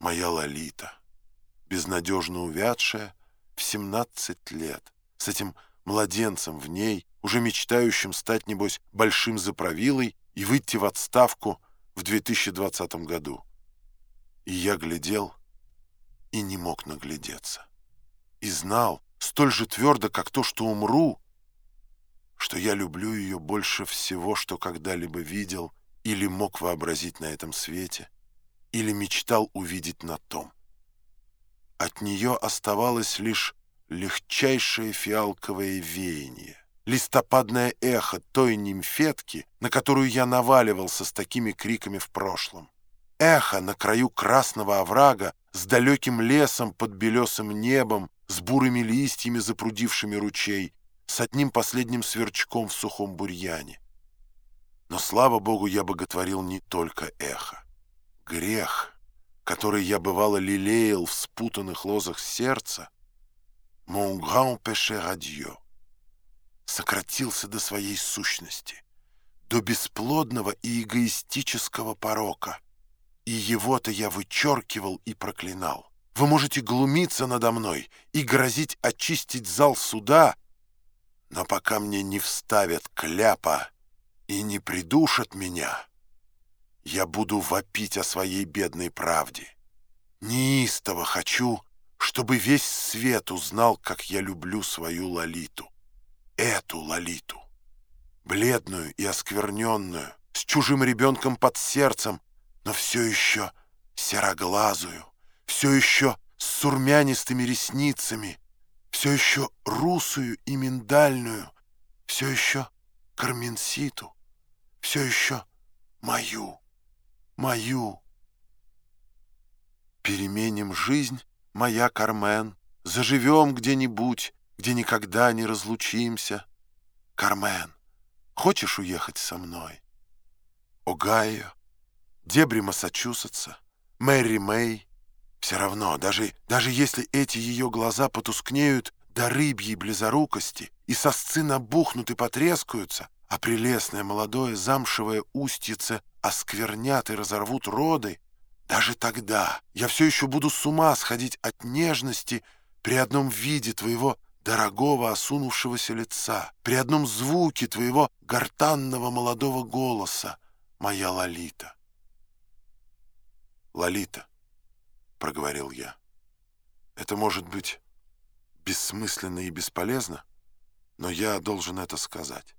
моя Лолита, безнадежно увядшая в 17 лет, с этим младенцем в ней, уже мечтающим стать, небось, большим заправилой и выйти в отставку в 2020 году. И я глядел и не мог наглядеться. И знал, столь же твердо, как то, что умру, что я люблю ее больше всего, что когда-либо видел или мог вообразить на этом свете, или мечтал увидеть на том. От нее оставалось лишь легчайшее фиалковое веяние, листопадное эхо той нимфетки, на которую я наваливался с такими криками в прошлом. Эхо на краю красного оврага с далеким лесом под белесым небом, с бурыми листьями, запрудившими ручей, с одним последним сверчком в сухом бурьяне. Но, слава богу, я боготворил не только эхо. Грех, который я бывало лелеял в спутанных лозах сердца, «Mon grand péché radieux» сократился до своей сущности, до бесплодного и эгоистического порока, и его-то я вычеркивал и проклинал. Вы можете глумиться надо мной и грозить очистить зал суда, но пока мне не вставят кляпа и не придушат меня, я буду вопить о своей бедной правде. Неистово хочу, чтобы весь свет узнал, как я люблю свою Лолиту. Эту Лолиту. Бледную и оскверненную, с чужим ребенком под сердцем, но все еще сероглазую, все еще с сурмянистыми ресницами, все еще русую и миндальную, все еще карменситу, все еще мою, мою. Переменим жизнь, моя Кармен, заживем где-нибудь, где никогда не разлучимся. Кармен, хочешь уехать со мной? Огайо, дебри Массачусетса, Мэри Мэй. Все равно, даже, даже если эти ее глаза потускнеют до рыбьей близорукости и сосцы набухнут и потрескаются, а прелестное молодое замшевое устьице осквернят и разорвут роды, даже тогда я все еще буду с ума сходить от нежности при одном виде твоего дорогого осунувшегося лица, при одном звуке твоего гортанного молодого голоса, моя Лолита. Лолита, проговорил я, это может быть бессмысленно и бесполезно, но я должен это сказать.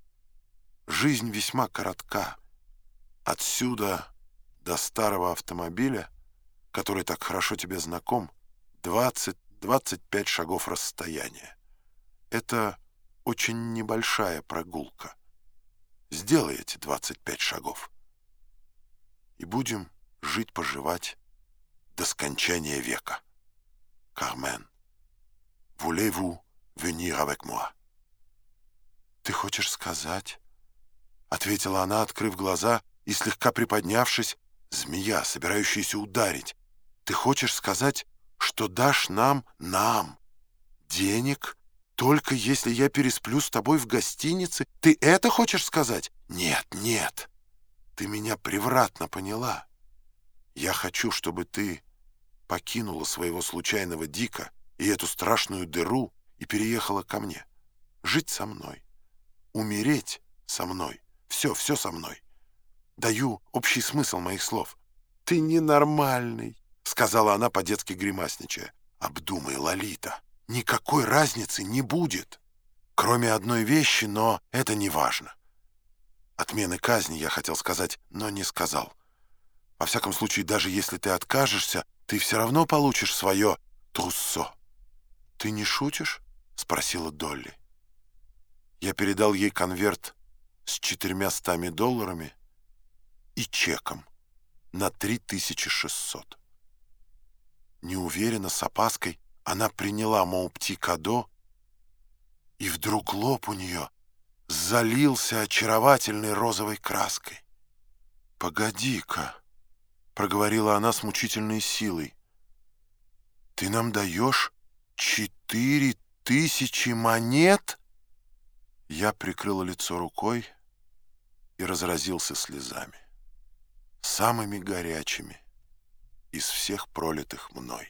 Жизнь весьма коротка. Отсюда до старого автомобиля, который так хорошо тебе знаком, 20-25 шагов расстояния. Это очень небольшая прогулка. Сделай эти 25 шагов. И будем жить-поживать до скончания века. Кармен, voulez-vous venir avec moi? Ты хочешь сказать? Ответила она, открыв глаза и слегка приподнявшись, змея, собирающаяся ударить. Ты хочешь сказать, что дашь нам, нам, денег, только если я пересплю с тобой в гостинице? Ты это хочешь сказать? Нет, нет. Ты меня превратно поняла. Я хочу, чтобы ты покинула своего случайного Дика и эту страшную дыру и переехала ко мне. Жить со мной. Умереть со мной. Все, все со мной. Даю общий смысл моих слов. «Ты ненормальный», — сказала она по-детски гримасничая. «Обдумай, Лолита, никакой разницы не будет. Кроме одной вещи, но это не важно. Отмены казни я хотел сказать, но не сказал. Во всяком случае, даже если ты откажешься, ты все равно получишь свое труссо. «Ты не шутишь?» — спросила Долли. Я передал ей конверт с четырьмястами долларами и чеком на 3600. Неуверенно, с опаской, она приняла Моупти-Кадо, и вдруг лоб у нее залился очаровательной розовой краской. «Погоди-ка», — проговорила она с мучительной силой. «Ты нам даешь четыре тысячи монет?» Я прикрыла лицо рукой и разразился слезами. Самыми горячими, из всех пролитых мной.